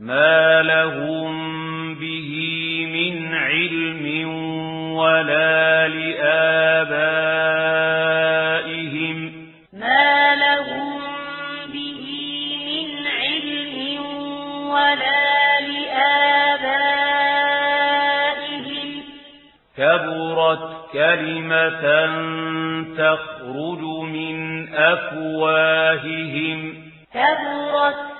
ما لهم به من علم ولا لآبائهم ما لهم به من علم ولا لآبائهم كبرت كلمة تخرج من أفواههم كبرت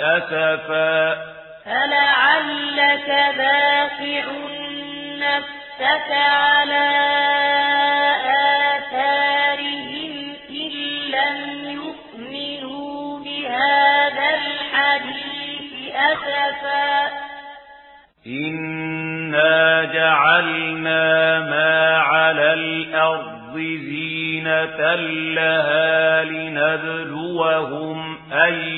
أسفا. فلعلك باقع نفسك على آثارهم إن لم يؤمنوا بهذا الحديث أسفا. إنا جعلنا ما على الأرض زينة لها لنبلوهم أي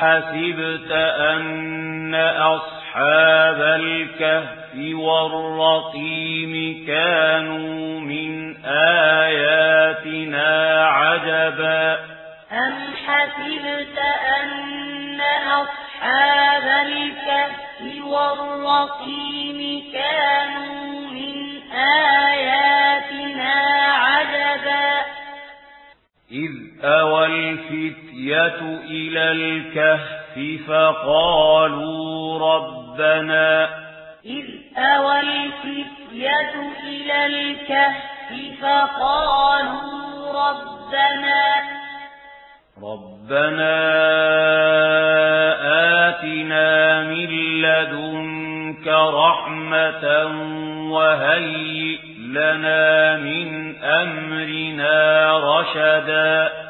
حسبت أن أصحاب الكهف والرقيم كانوا من آياتنا عجبا. أم حسبت أن أصحاب الكهف والرقيم كانوا من آياتنا عجبا؟ إذ أوى الفتن الْفِتْيَةُ إلى الكهف فقالوا ربنا إذ أوى الْفِتْيَةُ إلى الكهف فقالوا ربنا ربنا آتنا من لدنك رحمة وهيئ لنا من أمرنا رشدا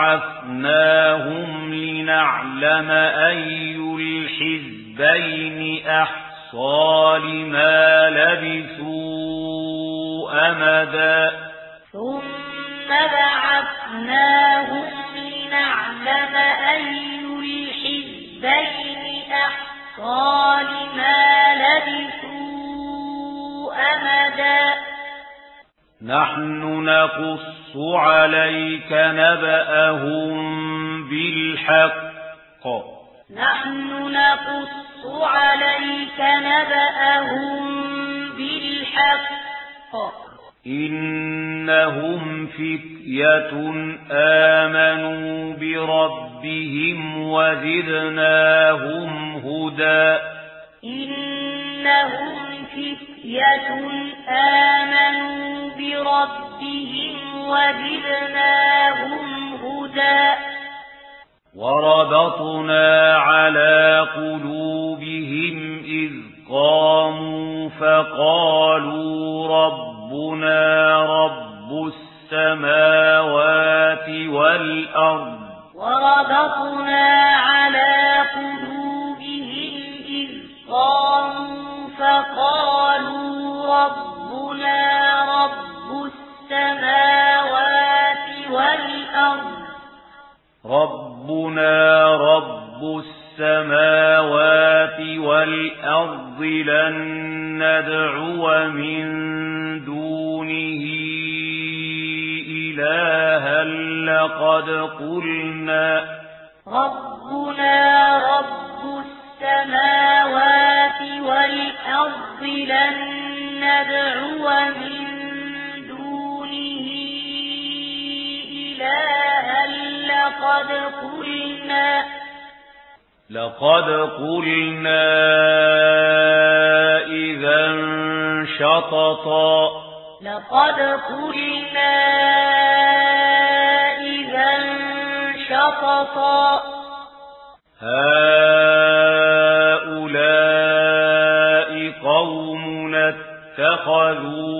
بعثناهم لنعلم أي الحزبين أحصى لما لبثوا أمدا. ثم بعثناهم لنعلم أي الحزبين أحصى لما لبثوا أمدا. نحن نقص عليك نبأهم بالحق. نحن نقص عليك نبأهم بالحق. إنهم فتية آمنوا بربهم وزدناهم هدى. إنهم فتية آمنوا بربهم وجدناهم هدى. وربطنا على قلوبهم إذ قاموا فقالوا ربنا رب السماوات والأرض. وربطنا على قلوبهم إذ قاموا فقالوا رب ربنا رب السماوات والأرض لن ندعو من دونه إلها لقد قلنا ربنا رب السماوات والأرض لن ندعو من لقد قلنا لقد قلنا إذا شططا لقد قلنا إذا شططا هؤلاء قومنا اتخذوا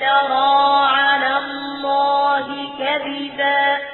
افترى على الله كذبا